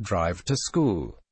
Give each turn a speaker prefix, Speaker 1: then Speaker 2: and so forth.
Speaker 1: drive to school.